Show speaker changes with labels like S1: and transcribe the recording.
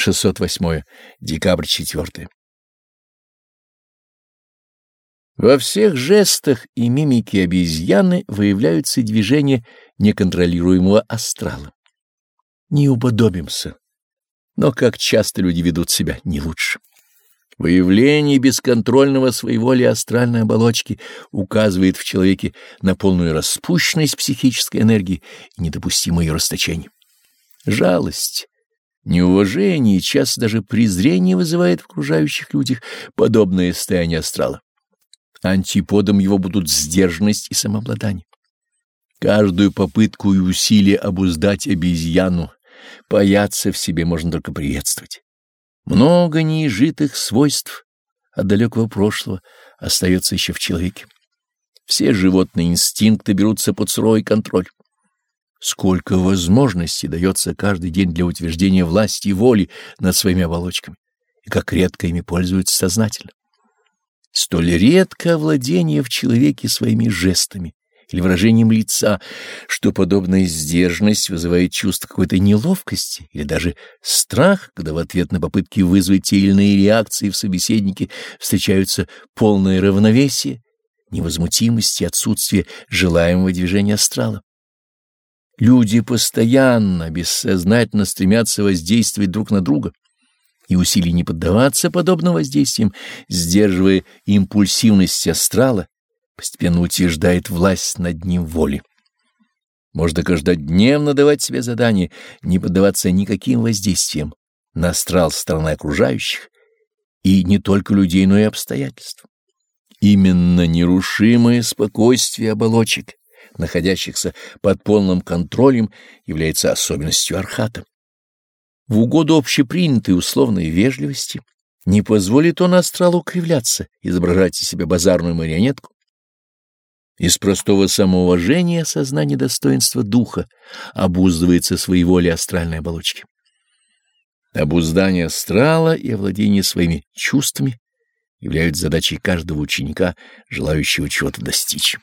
S1: 608. Декабрь 4. Во всех жестах и мимике обезьяны выявляются движения неконтролируемого астрала. Не уподобимся, но как часто люди ведут себя не лучше. Выявление бесконтрольного своеволия астральной оболочки указывает в человеке на полную распущенность психической энергии и недопустимое ее расточение. Жалость, неуважение и часто даже презрение вызывает в окружающих людях подобное состояние астрала. Антиподом его будут сдержанность и самообладание. Каждую попытку и усилие обуздать обезьяну, паяться в себе можно только приветствовать. Много неизжитых свойств от далекого прошлого остается еще в человеке. Все животные инстинкты берутся под сырой контроль. Сколько возможностей дается каждый день для утверждения власти и воли над своими оболочками, и как редко ими пользуются сознательно. Столь редко владение в человеке своими жестами, или выражением лица, что подобная сдержанность вызывает чувство какой-то неловкости или даже страх, когда в ответ на попытки вызвать те или иные реакции в собеседнике встречаются полное равновесие, невозмутимость и отсутствие желаемого движения астрала. Люди постоянно, бессознательно стремятся воздействовать друг на друга, и усилий не поддаваться подобным воздействиям, сдерживая импульсивность астрала, постепенно утверждает власть над ним воли. Можно каждодневно давать себе задание не поддаваться никаким воздействиям на астрал стороны окружающих, и не только людей, но и обстоятельств. Именно нерушимое спокойствие оболочек, находящихся под полным контролем, является особенностью архата. В угоду общепринятой условной вежливости не позволит он астралу кривляться, изображать из себя базарную марионетку, из простого самоуважения сознание достоинства духа обуздывается своеволие астральной оболочки. Обуздание астрала и овладение своими чувствами являются задачей каждого ученика, желающего чего-то достичь.